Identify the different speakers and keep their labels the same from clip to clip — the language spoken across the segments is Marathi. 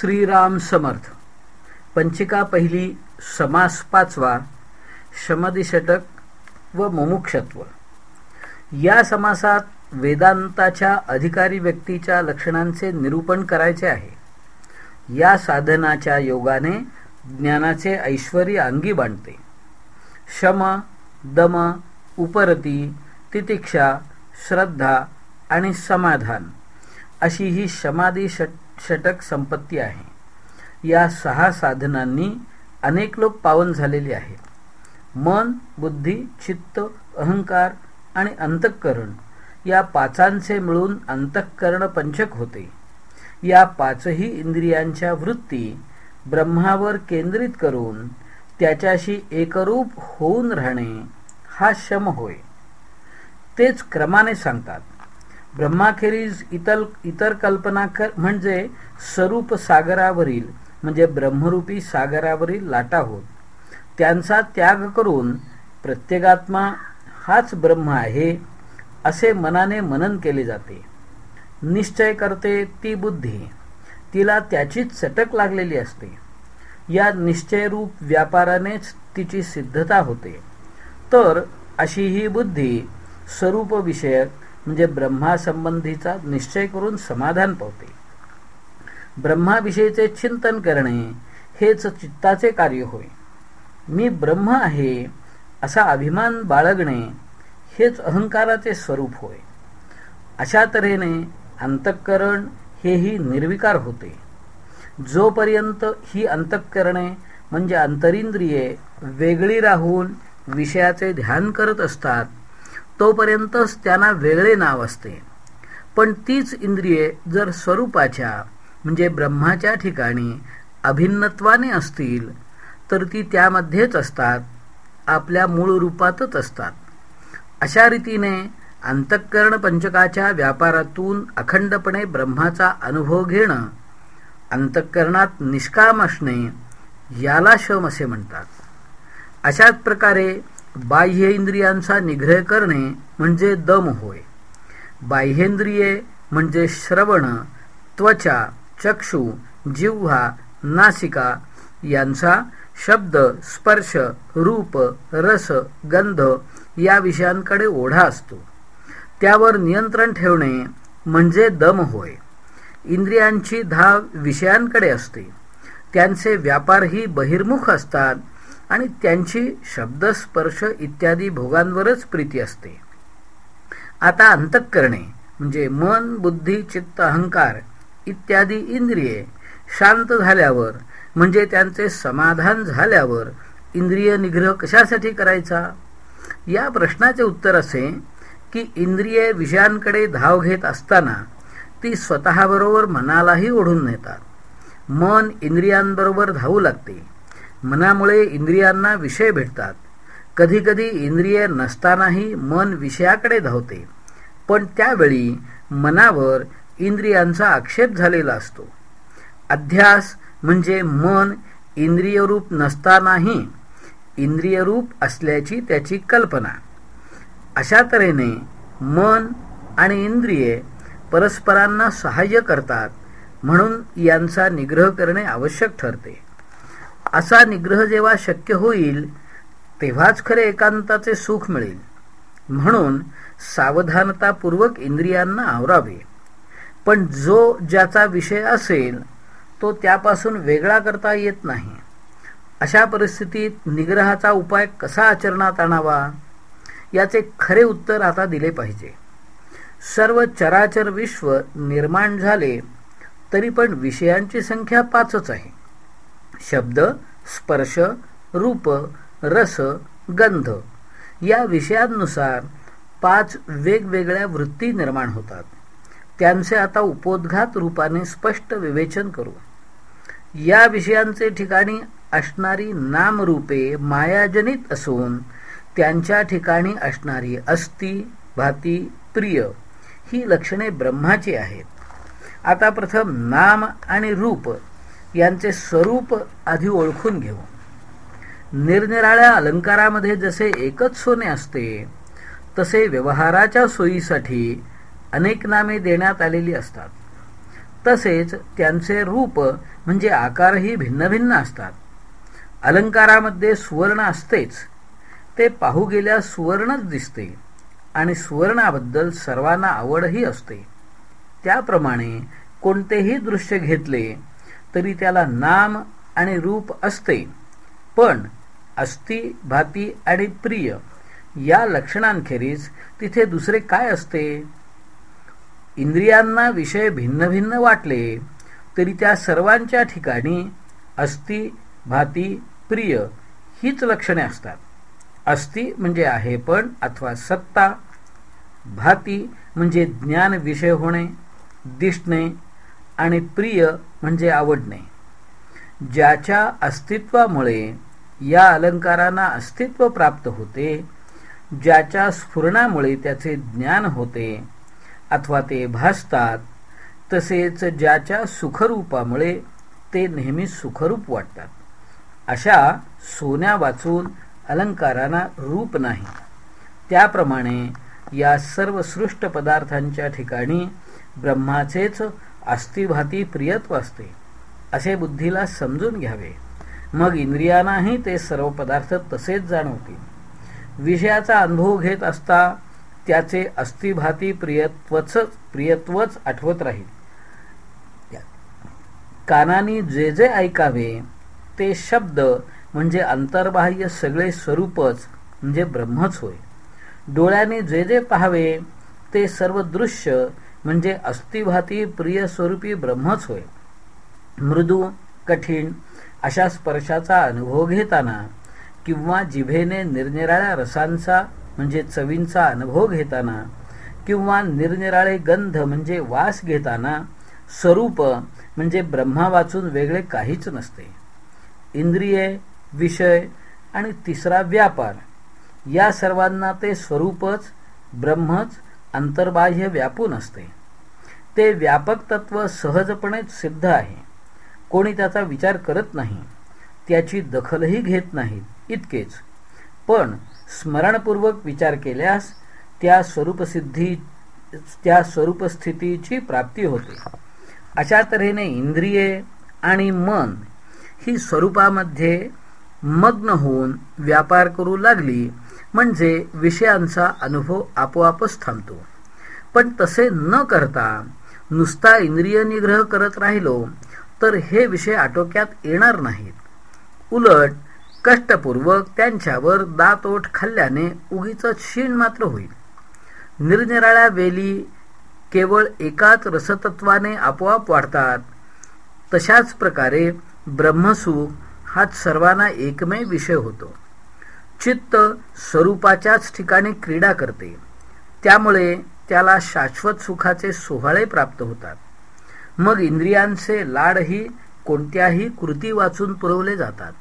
Speaker 1: श्रीराम समर्थ. पंचिका पहिली समास पाचवा शमदिषटक व मुमुक्षत्व. या समासात वेदांताच्या अधिकारी व्यक्तीच्या लक्षणांचे निरूपण करायचे आहे. या साधनाच्या योगाने ज्ञानाचे ऐश्वर अंगी बांधते. शम दम उपरती तितिक्षा श्रद्धा आणि समाधान अशी ही समाधी षट षटक संपत्ती आहे. या सहा साधनांनी अनेक लोक पावन झालेले आहेत मन बुद्धी चित्त अहंकार आणि अंतःकरण या पाचांचे मिळून अंतःकरण पंचक होते. या पाचही इंद्रियांच्या वृत्ती ब्रह्मावर केंद्रित करून त्याच्याशी एकरूप होऊन राहणे हा शम होय. तेच क्रमाने सांगतात. ब्रह्माखेरीज इतर इतर कल्पना कर म्हणजे स्वरूप सागरावरील म्हणजे ब्रह्मरूपी सागरावरील लाटा होत त्यांचा त्याग करून प्रत्येकात्मा हाच ब्रह्म आहे असे मनाने मनन केले जाते. निश्चय करते ती बुद्धी. तिला त्याचीच चटक लागलेली असते. या निश्चयरूप व्यापारानेच तिची सिद्धता होते. तर अशी ही बुद्धी स्वरूप विषयक म्हणजे ब्रह्मासंबंधीचा निश्चय करून समाधान पावते. ब्रह्माविषयीचे चिंतन करणे हेच चित्ताचे कार्य होय. मी ब्रह्म आहे असा अभिमान बाळगणे हेच अहंकाराचे स्वरूप होय. अशा तऱ्हेने अंतःकरण हेही निर्विकार होते. जोपर्यंत ही अंतःकरणे म्हणजे अंतरिंद्रिये वेगळी राहून विषयाचे ध्यान करत असतात तोपर्यंतच त्यांना वेगळे नाव असते. पण तीच इंद्रिये जर स्वरूपाच्या म्हणजे ब्रह्माच्या ठिकाणी अभिन्नत्वाने असतील तर ती त्यामध्येच असतात आपल्या मूळ रूपातच असतात. अशा रीतीने अंतःकरण पंचकाच्या व्यापारातून अखंडपणे ब्रह्माचा अनुभव घेणं अंतःकरणात निष्काम असणे याला शम असे म्हणतात. अशाच प्रकारे बाह्य इंद्रियांचा निग्रह करणे म्हणजे दम होय. बाह्येंद्रिये म्हणजे श्रवण त्वचा चक्षु जिव्हा नासिका यांचा शब्द स्पर्श रूप रस गंध या विषयांकडे ओढा असतो. त्यावर नियंत्रण ठेवणे म्हणजे दम होय. इंद्रियांची धाव विषयांकडे असते. त्यांचे व्यापारही बहिर्मुख असतात. आणि त्यांची शब्दस्पर्श इत्यादी भोगांवरच प्रीती असते. आता अंतःकरणे म्हणजे मन बुद्धी चित्त अहंकार इत्यादी इंद्रिये शांत झाल्यावर म्हणजे त्यांचे समाधान झाल्यावर इंद्रिय निग्रह कशासाठी करायचा? या प्रश्नाचे उत्तर असे की इंद्रिये विषयांकडे धाव घेत असताना ती स्वतःबरोबर मनालाही ओढून नेतात. मन इंद्रियांबरोबर धावू लागते. मनामुळे इंद्रियांना विषय भेटतात. कधीकधी इंद्रिय नसतानाही मन विषयाकडे धावते. पण त्यावेळी मनावर इंद्रियांचा आक्षेप झालेला असतो. अध्यास म्हणजे मन इंद्रियरूप नसतानाही इंद्रियरूप असल्याची त्याची कल्पना. अशा तऱ्हेने मन आणि इंद्रिये परस्परांना सहाय्य करतात म्हणून यांचा निग्रह करणे आवश्यक ठरते. असा निग्रह जेव्हा शक्य होईल तेव्हाच खरे एकांताचे सुख मिळेल. म्हणून सावधानतापूर्वक इंद्रियांना आवरावे. पण जो ज्याचा विषय असेल तो त्यापासून वेगळा करता येत नाही. अशा परिस्थितीत निग्रहाचा उपाय कसा आचरणात आणावा? याचे खरे उत्तर आता दिले पाहिजे. सर्व चराचर विश्व निर्माण झाले तरी पण विषयांची संख्या पाचच आहे. शब्द स्पर्श रूप रस गंध या विषयांनुसार पाच वेगवेगळ्या वृत्ती निर्माण होतात. त्यांचे आता उपोद्घात रूपाने स्पष्ट विवेचन करू. या विषयांचे ठिकाणी असणारी नामरूपे मायाजनित असून त्यांच्या ठिकाणी असणारी अस्ति भाती प्रिय ही लक्षणे ब्रह्माची आहेत. आता प्रथम नाम आणि रूप यांचे स्वरूप आधी ओळखून घेऊ. निरनिराळ्या अलंकारामध्ये जसे एकच सोने असते तसे व्यवहाराच्या सोयीसाठी अनेक नामे देण्यात आलेली असतात. तसेच त्यांचे रूप म्हणजे आकारही भिन्न भिन्न असतात. अलंकारामध्ये सुवर्ण असतेच ते पाहू गेल्यास सुवर्णच दिसते आणि सुवर्णाबद्दल सर्वांना आवडही असते. त्याप्रमाणे कोणतेही दृश्य घेतले तरी त्याला नाम आणि रूप असते. पण अस्थि भाती आणि प्रिय या लक्षणांखेरीज तिथे दुसरे काय असते? इंद्रियांना विषय भिन्न भिन्न वाटले तरी त्या सर्वांच्या ठिकाणी अस्थि भाती प्रिय हीच लक्षणे असतात. अस्थि म्हणजे आहे पण अथवा सत्ता भाती म्हणजे ज्ञान विषय होणे दिसणे आणि प्रिय म्हणजे आवडणे. ज्याच्या अस्तित्वामुळे या अलंकारांना अस्तित्व प्राप्त होते ज्याच्या स्फुरणामुळे त्याचे ज्ञान होते अथवा ते भासतात तसेच ज्याच्या सुखरूपामुळे ते नेहमी सुखरूप वाटतात. अशा सोन्या वाचून अलंकारांना रूप नाही. त्याप्रमाणे या सर्व सृष्ट पदार्थांच्या ठिकाणी ब्रह्माचेच अस्थिभाती प्रियत्व असते. असे बुद्धीला समजून घ्यावे. मग इंद्रियांनाही ते सर्व पदार्थ तसेच जाणवतील. विषयाचा अनुभव घेत असता त्याचे अस्थिभाती प्रियत्वच प्रियत्वच आठवत राहील. कानानी जे जे ऐकावे ते शब्द म्हणजे अंतर्बाह्य सगळे स्वरूपच म्हणजे ब्रह्मच होय. डोळ्याने जे जे पाहावे ते सर्व दृश्य म्हणजे अस्थिभाती प्रिय स्वरूपी ब्रह्मच होय. मृदू कठीण अशा स्पर्शाचा अनुभव घेताना किंवा जिभेने निरनिराळ्या रसांचा म्हणजे चवींचा अनुभव घेताना किंवा निरनिराळे गंध म्हणजे वास घेताना स्वरूप म्हणजे ब्रह्मा वाचून वेगळे काहीच नसते. इंद्रिये विषय आणि तिसरा व्यापार या सर्वांना ते स्वरूपच ब्रह्मच अंतर्बाह्य व्यापून असते. ते व्यापक तत्व सहजपणेच सिद्ध आहे. कोणी त्याचा विचार करत नाही त्याची दखलही घेत नाहीत इतकेच. पण स्मरणपूर्वक विचार केल्यास त्या स्वरूपसिद्धी त्या स्वरूपस्थितीची प्राप्ती होते. अशा तऱ्हेने इंद्रिये आणि मन ही स्वरूपामध्ये मग्न होऊन व्यापार करू लागली म्हणजे विषयांचा अनुभव आपोआपच थांबतो. पण तसे न करता नुसता इंद्रिय निग्रह करत राहिलो तर हे विषय आटोक्यात येणार नाहीत. उलट कष्टपूर्वक त्यांच्यावर दातोट खाल्ल्याने उगीच क्षीण मात्र होईल. निरनिराळ्या वेली केवळ एकाच रसतत्वाने आपोआप वाढतात. तशाच प्रकारे ब्रह्मसुख हाच सर्वांना एकमेव विषय होतो. चित्त स्वरूपाच्याच ठिकाणी क्रीडा करते. त्यामुळे त्याला शाश्वत सुखाचे सोहळे प्राप्त होतात. मग इंद्रियांचे लाडही कोणत्याही कृती वाचून पुरवले जातात.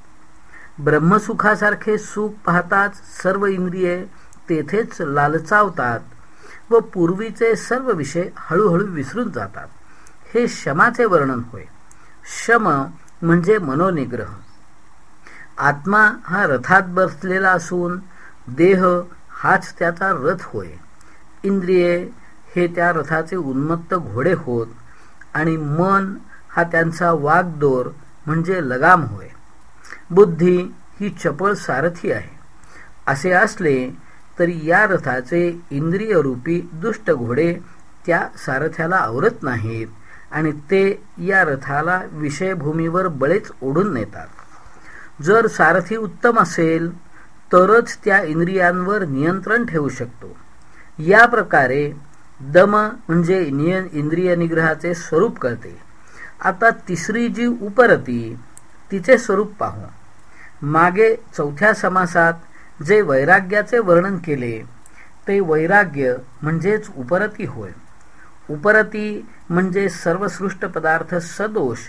Speaker 1: ब्रह्मसुखासारखे सुख पाहताच सर्व इंद्रिये तेथेच लालचावतात व पूर्वीचे सर्व विषय हळूहळू विसरून जातात. हे शमाचे वर्णन होय. शम म्हणजे मनोनिग्रह. आत्मा हा रथात बसलेला असून देह हाच त्याचा रथ होय. इंद्रिये हे त्या रथाचे उन्मत्त घोडे होत आणि मन हा त्यांचा वागदोर म्हणजे लगाम होय. बुद्धी ही चपळ सारथी आहे. असे असले तरी या रथाचे इंद्रियरूपी दुष्ट घोडे त्या सारथ्याला आवरत नाहीत आणि ते या रथाला विषयभूमीवर बळेच ओढून नेतात. जर सारथी उत्तम असेल तरच त्या इंद्रियांवर नियंत्रण ठेवू शकतो. या प्रकारे दम म्हणजे इंद्रिय निग्रहाचे स्वरूप कळते. आता तिसरी जी उपरती तिचे स्वरूप पाहू. मागे चौथ्या समासात जे वैराग्याचे वर्णन केले ते वैराग्य म्हणजेच उपरती होय. उपरती म्हणजे सर्वसृष्ट पदार्थ सदोष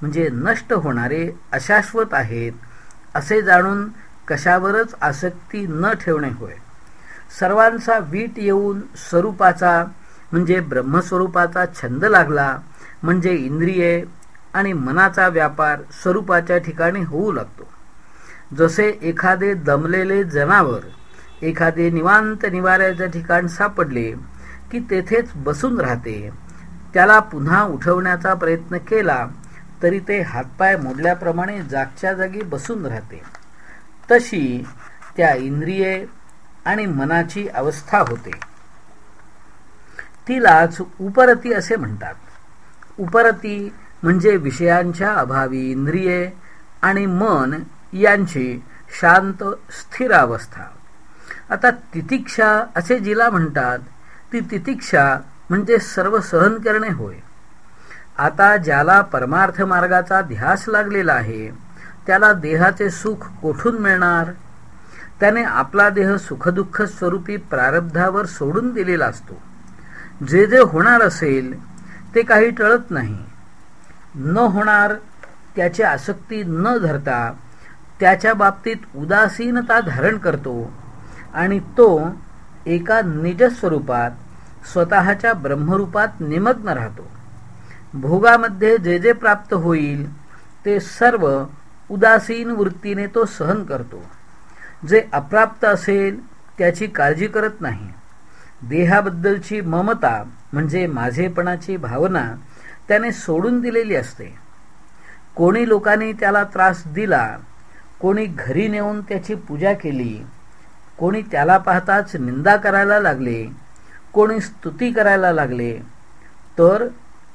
Speaker 1: म्हणजे नष्ट होणारे अशाश्वत आहेत असे जाणून कशावरच आसक्ती न ठेवणे होय. सर्वांचा वीट येऊन स्वरूपाचा म्हणजे ब्रह्मस्वरूपाचा छंद लागला म्हणजे इंद्रिये आणि मनाचा व्यापार स्वरूपाच्या ठिकाणी होऊ लागतो. जसे एखादे दमलेले जनावर एखादे निवांत निवाऱ्याच्या ठिकाण सापडले की तेथेच बसून राहते त्याला पुन्हा उठवण्याचा प्रयत्न केला तरी ते हातपाय मोडल्याप्रमाणे जागच्या जागी बसून राहते. तशी त्या इंद्रिये आणि मनाची अवस्था होते. तिलाच उपरती असे म्हणतात. उपरती म्हणजे विषयांच्या अभावी इंद्रिये आणि मन यांची शांत स्थिर अवस्था. आता तितिक्षा असे जिला म्हणतात ती तितिक्षा म्हणजे सर्व सहन करणे होय. आता ज्याला परमार्थ मार्गाचा ध्यास लागलेला आहे त्याला देहाचे सुख कोठून मिळणार? त्याने आपला देह सुखदुःख स्वरूपी प्रारब्धावर सोडून दिलेला असतो. जे जे होणार असेल ते काही टळत नाही. न होणार त्याची आसक्ती न धरता त्याच्या बाबतीत उदासीनता धारण करतो आणि तो एका निजस्वरूपात स्वतःच्या ब्रह्मरूपात निमग्न राहतो. भोगामध्ये जे जे प्राप्त होईल ते सर्व उदासीन वृत्तीने तो सहन करतो. जे अप्राप्त असेल त्याची काळजी करत नाही. देहाबद्दलची ममता म्हणजे माझेपणाची भावना त्याने सोडून दिलेली असते. कोणी लोकांनी त्याला त्रास दिला कोणी घरी नेऊन त्याची पूजा केली कोणी त्याला पाहताच निंदा करायला लागले कोणी स्तुती करायला लागले तर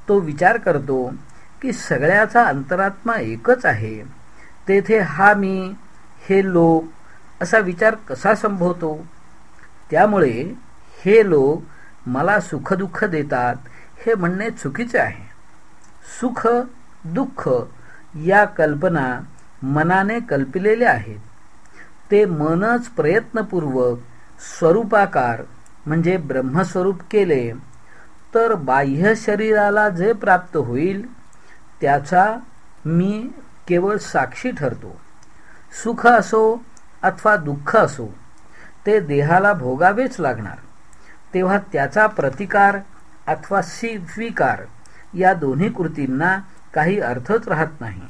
Speaker 1: तो विचार करतो की सगळ्याचा अंतरात्मा एकच आहे. तेथे हा मी हे लोक असा विचार कसा संभवतो? त्यामुळे हे लोक मला सुखदुःख देतात हे म्हणणे चुकीचे आहे. सुख दुःख या कल्पना मनाने कल्पिलेल्या आहेत. ते मनच प्रयत्नपूर्वक स्वरूपाकार म्हणजे ब्रह्मस्वरूप केले तर बाह्य शरीराला जे प्राप्त होईल त्याचा मी केवळ साक्षी ठरतो. सुख असो अथवा दुःख असो ते देहाला भोगावेच लागणार. तेव्हा त्याचा प्रतिकार अथवा स्वीकार या दोन्ही कृतींना काही अर्थच राहत नाही.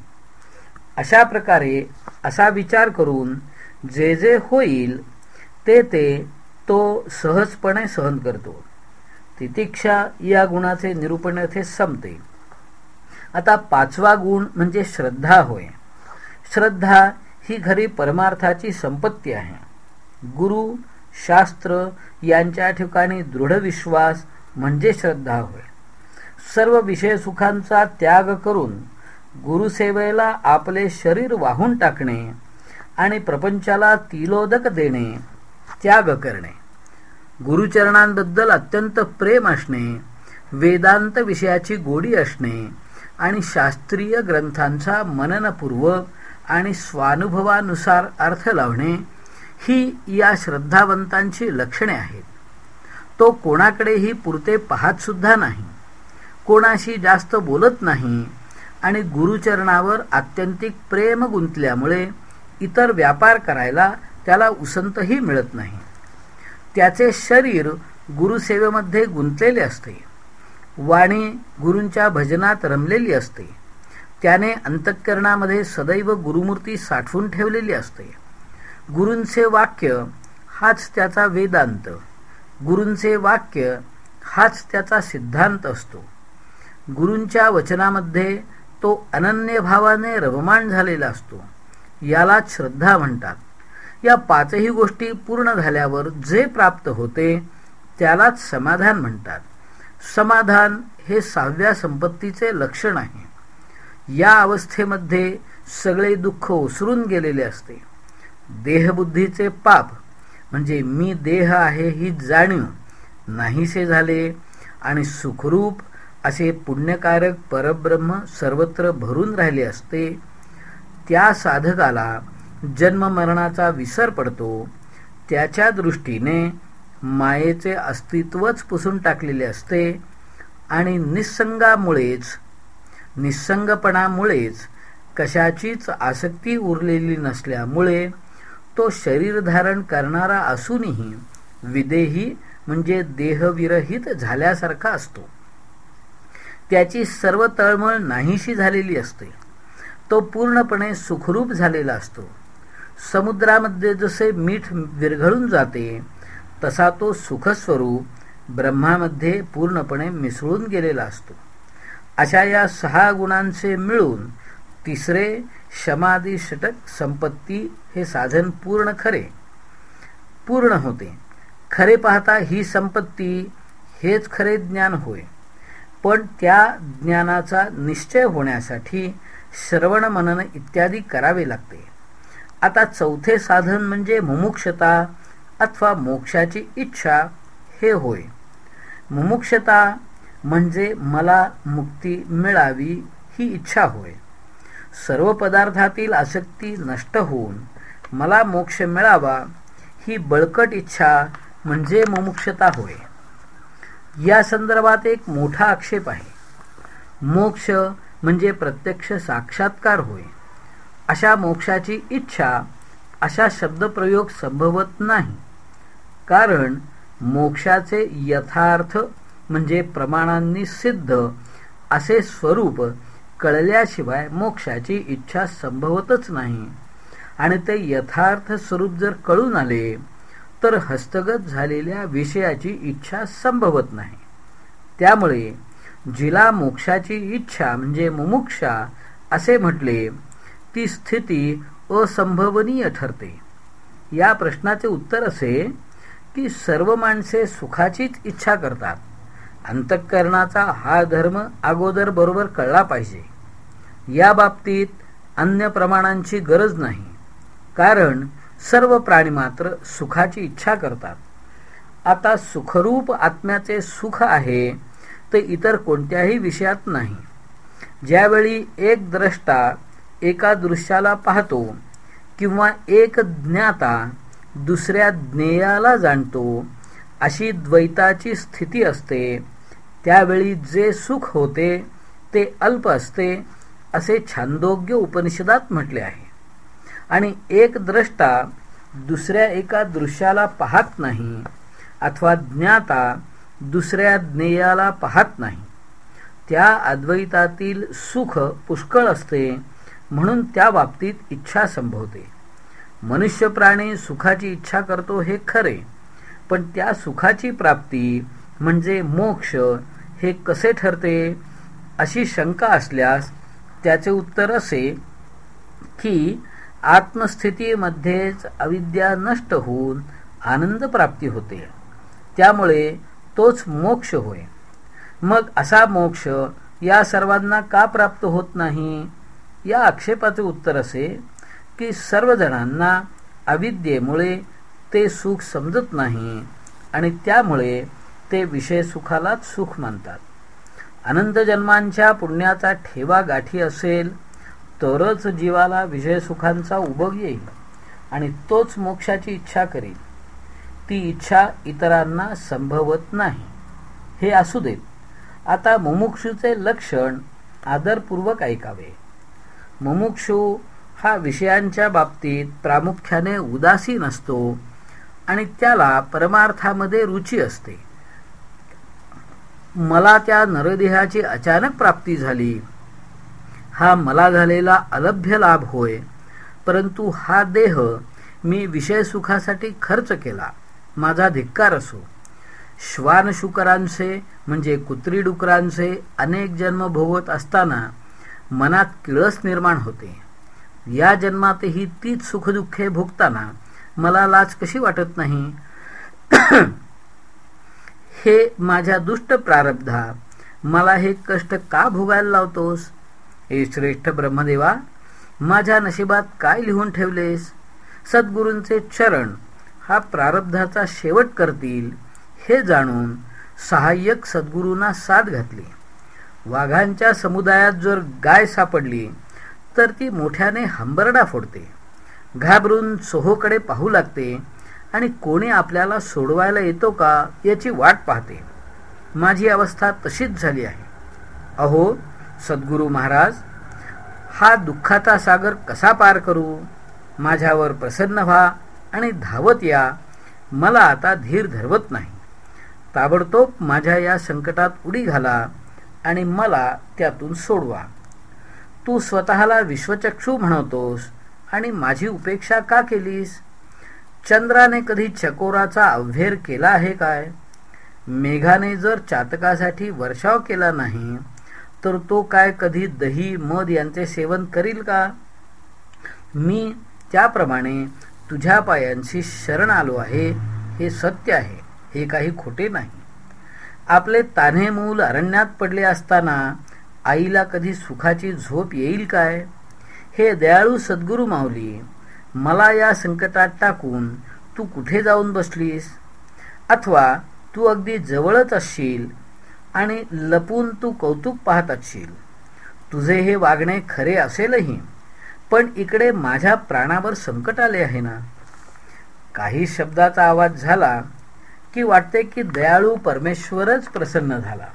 Speaker 1: अशा प्रकारे असा विचार करून जे जे होईल ते ते तो सहजपणे सहन करतो. तितिक्षा या गुणाचे निरूपण येथे संपते. आता पाचवा गुण म्हणजे श्रद्धा होय. श्रद्धा ही खरी परमार्थाची संपत्ती आहे. गुरु शास्त्र यांच्या ठिकाणी दृढ विश्वास म्हणजे श्रद्धा होय. सर्व विषय सुखांचा त्याग करून गुरुसेवेला आपले शरीर वाहून टाकणे आणि प्रपंचाला तिलोदक देणे त्याग करणे. गुरुचरणांबद्दल अत्यंत प्रेम असणे वेदांत विषयाची गोडी असणे आणि शास्त्रीय ग्रंथांचा मननपूर्वक आणि स्वानुभवानुसार अर्थ लावणे ही या श्रद्धावंतांची लक्षणे आहेत. तो कोणाकडेही पुरते पाहत सुद्धा नाही कोणाशी जास्त बोलत नाही आणि गुरुचरणावर आत्यंतिक प्रेम गुंतल्यामुळे इतर व्यापार करायला त्याला उसंतही मिळत नाही. त्याचे शरीर गुरुसेवेमध्ये गुंतलेले असते. वाणी गुरूंच्या भजनात रमलेली असते. त्याने अंतःकरणामध्ये सदैव गुरुमूर्ती साठवून ठेवलेली असते. गुरूंचे वाक्य हाच त्याचा वेदांत. गुरूंचे वाक्य हाच त्याचा सिद्धांत असतो. गुरूंच्या वचनामध्ये तो अनन्य भावाने रवमान झालेला असतो. याला श्रद्धा म्हणतात. या पाचही गोष्टी पूर्ण झाल्यावर जे प्राप्त होते त्यालाच समाधान म्हणतात. समाधान हे सहाव्या संपत्तीचे लक्षण आहे. या अवस्थेमध्ये सगळे दुःख ओसरून गेलेले असते. देहबुद्धीचे पाप म्हणजे मी देह आहे ही जाणीव नाहीसे झाले आणि सुखरूप असे पुण्यकारक परब्रह्म सर्वत्र भरून राहिले असते त्या साधकाला जन्ममरणाचा विसर पडतो त्याच्या दृष्टीने मायेचे अस्तित्वच पुसून टाकलेले असते आणि निसंगामुळेच निसंगपणामुळेच कशाचीच आसक्ती उरलेली नसल्यामुळे तो शरीर धारण करणारा असूनही विदेही म्हणजे देहविरहित झाल्यासारखा असतो. त्याची सर्व तळमळ नाहीशी झालेली असते. तो पूर्णपणे सुखरूप झालेला असतो. समुद्रामध्ये जसे मीठ विरघळून जाते तसा तो सुखस्वरूप ब्रह्मामध्ये पूर्णपणे मिसळून गेलेला असतो. अशा या सहा गुणांचे मिळून तिसरे शमादी षटक संपत्ती हे साधन पूर्ण खरे पूर्ण होते. खरे पाहता ही संपत्ती हेच खरे ज्ञान होय. पण त्या ज्ञानाचा निश्चय होण्यासाठी श्रवण मनन इत्यादी करावे लागते. आता चौथे साधन म्हणजे मुमुक्षता अथवा मोक्षाची इच्छा हे होय. मुमुक्षता म्हणजे मला मुक्ती मिळावी ही इच्छा होय. सर्व पदार्थातील आसक्ती नष्ट होऊन मला मोक्ष मिळावा ही बळकट इच्छा म्हणजे मुमुक्षता होय. या संदर्भात एक मोठा आक्षेप आहे. मोक्ष म्हणजे प्रत्यक्ष साक्षात्कार होय. अशा मोक्षाची इच्छा अशा शब्दप्रयोग संभवत नाही. कारण मोक्षाचे यथार्थ म्हणजे प्रमाणांनी सिद्ध असे स्वरूप कळल्याशिवाय मोक्षाची इच्छा संभवतच नाही. आणि ते यथार्थ स्वरूप जर कळून आले तर हस्तगत झालेल्या विषयाची इच्छा संभवत नाही. त्यामुळे जिला मोक्षाची इच्छा म्हणजे मुमुक्षा असे म्हटले ती स्थिती असंभवनीय ठरते. या प्रश्नाचे उत्तर असे की सर्व माणसे सुखाचीच इच्छा करतात. अंतःकरणाचा हा धर्म अगोदर बरोबर कळला पाहिजे. या बाबतीत अन्य प्रमाणांची गरज नाही. कारण सर्व प्राणी मात्र सुखाची इच्छा करतात. आता सुखरूप आत्म्याचे सुख आहे ते इतर कोणत्याही विषयात नाही. ज्यावेळी एक द्रष्टा एका दृश्याला पाहतो किंवा एक ज्ञाता दुसऱ्या ज्ञेयाला जाणतो अशी द्वैताची स्थिती असते. त्यावेळी जे सुख होते ते अल्प असते असे छांदोग्य उपनिषदात म्हटले आहे. आणि एक द्रष्टा दुसऱ्या एका दृश्याला पाहत नाही अथवा ज्ञाता दुसऱ्या ज्ञेयाला पाहत नाही. त्या अद्वैतातील सुख पुष्कळ असते म्हणून त्या बाबतीत इच्छा संभवते. मनुष्य प्राणी सुखाची इच्छा करतो हे खरे पण त्या सुखाची प्राप्ती म्हणजे मोक्ष हे कसे ठरते अशी शंका असल्यास त्याचे उत्तर असे की आत्मस्थितीमध्येच अविद्या नष्ट होऊन आनंद प्राप्ती होते. त्यामुळे तोच मोक्ष होय. मग असा मोक्ष या सर्वांना का प्राप्त होत नाही? या आक्षेपाचे उत्तर असे की सर्वजणांना अविद्येमुळे ते सुख समजत नाही आणि त्यामुळे ते विषय सुखालाच सुख मानतात. अनंत जन्मांच्या पुण्याचा ठेवा गाठी असेल तरच जीवाला विषय सुखांचा उभग येईल आणि तोच मोक्षाची इच्छा करेल. ती इच्छा इतरांना संभवत नाही. हे असू देत. आता मुमुक्षूचे लक्षण आदरपूर्वक ऐकावे. मुमुक्षू हा विषयांच्या बाबतीत प्रामुख्याने उदासीन असतो आणि त्याला परमार्थामध्ये रुची असते. मला त्या नरदेहाची अचानक प्राप्ती झाली. हा मला झालेला अलभ्य लाभ होय परंतु हा देह मी विषय सुखासाठी खर्च केला. माझा धिक्कार असो. श्वानशुकरांचे म्हणजे कुत्री डुकरांचे अनेक जन्म भोगत असताना मनात किळस निर्माण होते. या जन्मातही तीच सुखदुःखे भोगताना मला लाच कशी वाटत नाही? हे माझ्या दुष्ट प्रारब्धा मला हे कष्ट का भोगायला लावतोस? हे श्रेष्ठ ब्रह्मदेवा माझ्या नशिबात काय लिहून ठेवलेस? सद्गुरूंचे चरण हा प्रारब्धाचा शेवट करतील हे जाणून सहाय्यक सद्गुरूंना साथ घातली. वाघांच्या समुदायात जर गाय सापडली तर ती मोठ्याने हंबरडा फोडते. घाबरून सोहोकडे पाहू लागते आणि कोणी आपल्याला सोडवायला येतो का याची वाट पाहते. माझी अवस्था तशीच झाली आहे. अहो सद्गुरू महाराज हा दुःखाचा सागर कसा पार करू? माझ्यावर प्रसन्न व्हा आणि धावत या. मला आता धीर धरवत नाही. ताबडतोब माझ्या या संकटात उडी घाला. आणि मला त्यातून सोडवा. तू स्वतःला विश्वचक्षू म्हणतोस आणि माझी उपेक्षा का केलीस? चंद्राने कधी चकोराचा अव्हेर केला आहे काय? मेघाने जर चातकासाठी वर्षाव केला नाही तर तो काय कधी दही मध यांचे सेवन करील का? मी त्याप्रमाणे तुझ्या पायांशी शरण आलो आहे हे सत्य आहे हे काही खोटे नाही. आपले तान्हे मूल अरण्यात पडले असताना आईला कधी सुखाची झोप येईल काय? हे दयाळू सद्गुरू माऊली मला या संकटात टाकून तू कुठे जाऊन बसलीस? अथवा तू अगदी जवळच असशील आणि लपून तू कौतुक पाहत असशील. तुझे हे वागणे खरे असेलही पण इकडे माझ्या प्राणावर संकट आले आहे ना? काही शब्दाचा आवाज झाला की वाटते की दयाळू परमेश्वरच प्रसन्न झाला.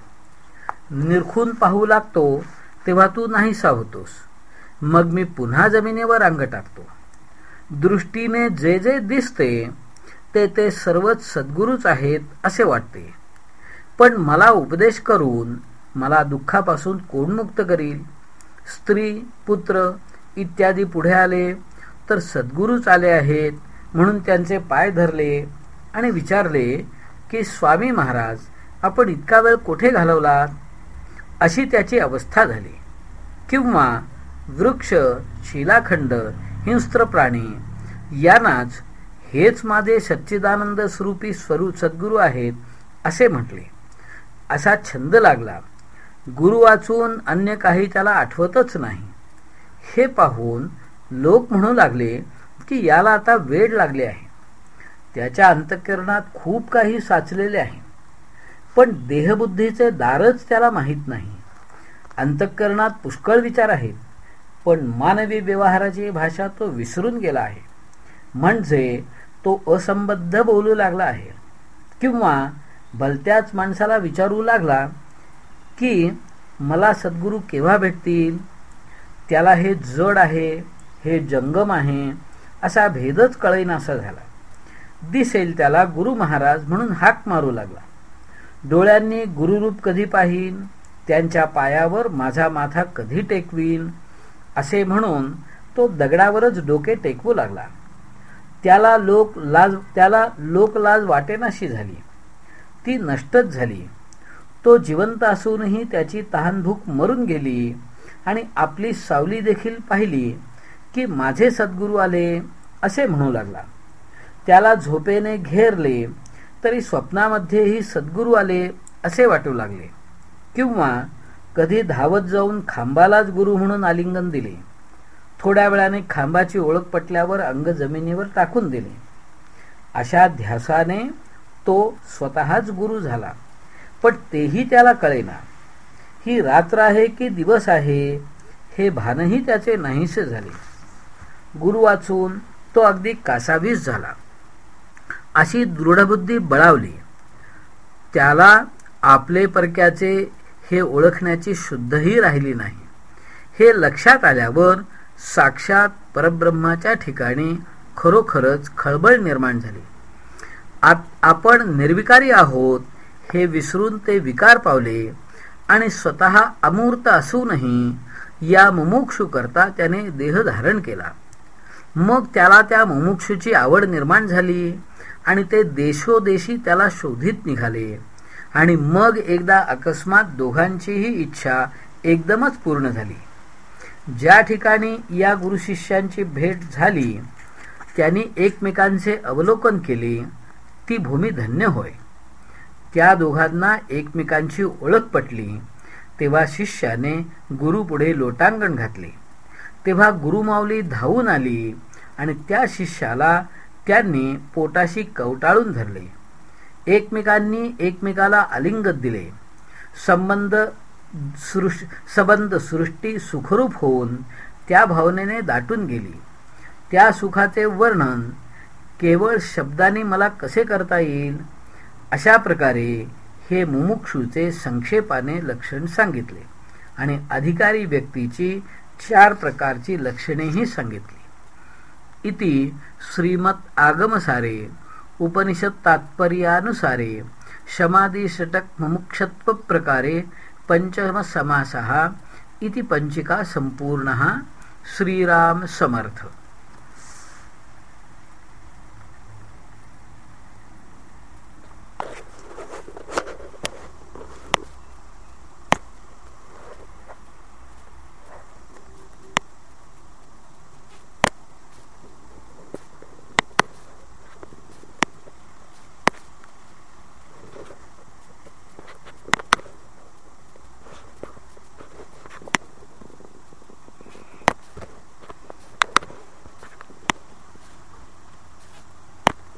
Speaker 1: निरखून पाहू लागतो तेव्हा तू नाहीसा होतोस. मग मी पुन्हा जमिनीवर अंग टाकतो. दृष्टीने जे जे दिसते ते ते सर्वच सद्गुरूच आहेत असे वाटते. पण मला उपदेश करून मला दुःखापासून कोण मुक्त करील? स्त्री पुत्र इत्यादी पुढे आले तर सद्गुरूच आले आहेत म्हणून त्यांचे पाय धरले आणि विचारले की स्वामी महाराज आपण इतका वेळ कुठे घालवला अशी त्याची अवस्था झाली. किंवा वृक्ष शिलाखंड हिंस्त्र प्राणी यांनाच हेच माझे सच्चिदानंद स्वरूपी स्वरूप सद्गुरू आहेत असे म्हटले. असा छंद लागला. गुरु वाचून अन्य काही त्याला आठवतच नाही. हे पाहून लोक म्हणू लागले की याला आता वेळ लागले आहे. त्याच्या अंतःकरणात खूप काही साचलेले आहे. पण देहबुद्धीचे दारच त्याला माहीत नाही. अंतःकरणात पुष्कळ विचार आहेत पण मानवी व्यवहाराची भाषा तो विसरून गेला आहे. म्हणजे तो असंबद्ध बोलू लागला आहे. किंवा भलत्याच माणसाला विचारू लागला की मला सद्गुरू केव्हा भेटतील? त्याला हे जड आहे हे जंगम आहे असा भेदच कळेनासा झाला. दिसेल त्याला गुरु महाराज म्हणून हाक मारू लागला. डोळ्यांनी गुरुरूप कधी पाहीन? त्यांच्या पायावर माझा माथा कधी टेकवीन? असे म्हणून तो दगडावरच डोके टेकवू लागला. त्याला लोक लाज त्याला लोकलाज वाटेनाशी झाली. ती नष्टच झाली. तो जिवंत असूनही त्याची तहानभूक मरून गेली आणि आपली सावली देखील पाहिली की माझे सद्गुरू आले असे म्हणू लागला. त्याला झोपेने घेरले तरी स्वप्नामध्येही सद्गुरू आले असे वाटू लागले. किंवा कधी धावत जाऊन खांबालाच गुरु म्हणून आलिंगन दिले. थोड्या वेळाने खांबाची ओळख पटल्यावर अंग जमिनीवर टाकून दिले. अशा ध्यासाने तो स्वतःच गुरु झाला. पण तेही त्याला कळेना. ही रात्र आहे की दिवस आहे हे भानही त्याचे नाहीसे झाले. गुरु वाचून तो अगदी कासावीस झाला. अशी दृढबुद्धी बळावली. त्याला आपले परक्याचे हे ओळखण्याची शुद्धही राहिली नाही. हे लक्षात आल्यावर साक्षात परब्रह्माच्या ठिकाणी खरोखरच खळबळ निर्माण झाली. आपण निर्विकारी आहोत हे विसरून ते विकार पावले आणि स्वतः अमूर्त असूनही या मुमुक्षू करता त्याने देह धारण केला. मग त्याला त्या मुमुक्षूची आवड निर्माण झाली. आणि ते देशोदेशी त्याला शोधित निघाले. आणि मग एकदा अकस्मात दोघांचीही इच्छा एकदमच पूर्ण झाली. ज्या ठिकाणी या गुरुशिष्यांची भेट झाली त्यांनी एकमेकांचे अवलोकन केले ती भूमी धन्य होय. त्या दोघांना एकमेकांची ओळख पटली. तेव्हा शिष्याने गुरुपुढे लोटांगण घातले. तेव्हा गुरुमावली धावून आली आणि त्या शिष्याला त्यांनी पोटाशी कवटाळून धरले. एकमेकांनी एकमेकाला आलिंगत दिले. संबंध संबंध सृष्टी सुखरूप होऊन त्या भावनेने दाटून गेली. त्या सुखाचे वर्णन केवळ शब्दाने मला कसे करता येईल? अशा प्रकारे हे मुमुक्षूचे संक्षेपाने लक्षण सांगितले आणि अधिकारी व्यक्तीची चार प्रकारची लक्षणेही सांगितली. इति श्रीमत आगमसारे उपनिषद तात्पर्यानुसारे शमादी षटक मुमुक्षत्व प्रकारे पंचम समासः इति पंचिका संपूर्ण श्रीराम समर्थ।